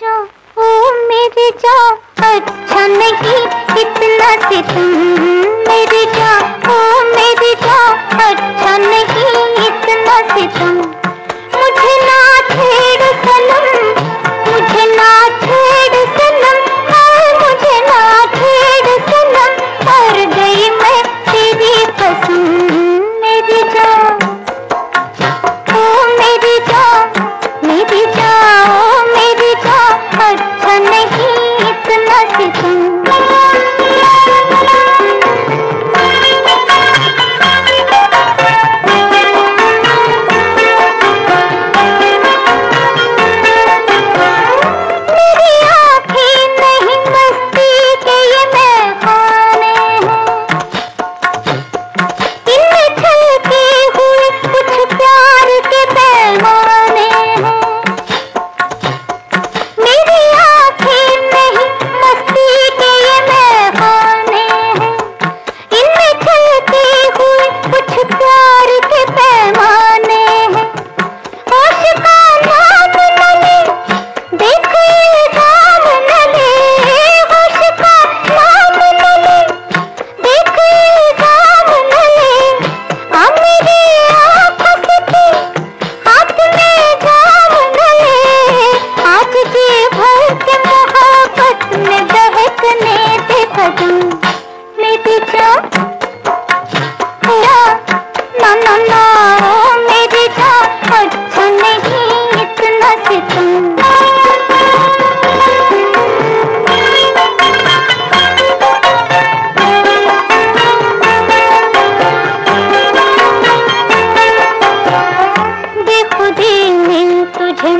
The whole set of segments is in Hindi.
जा ओ मेरे जा अच्छा नहीं इतना से तुम मेरे जा ओ मेरे जा अच्छा नहीं इतना से तुम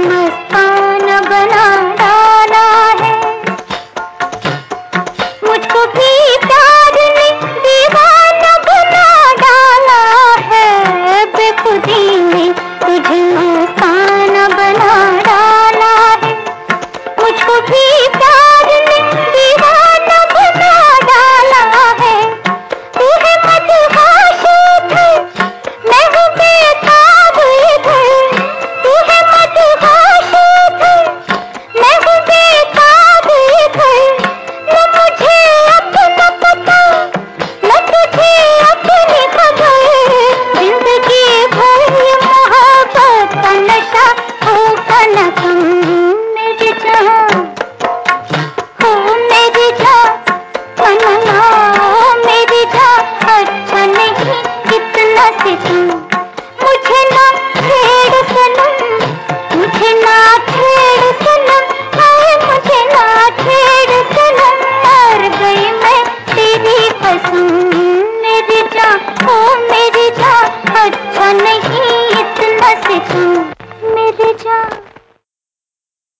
mơ Mm-hmm.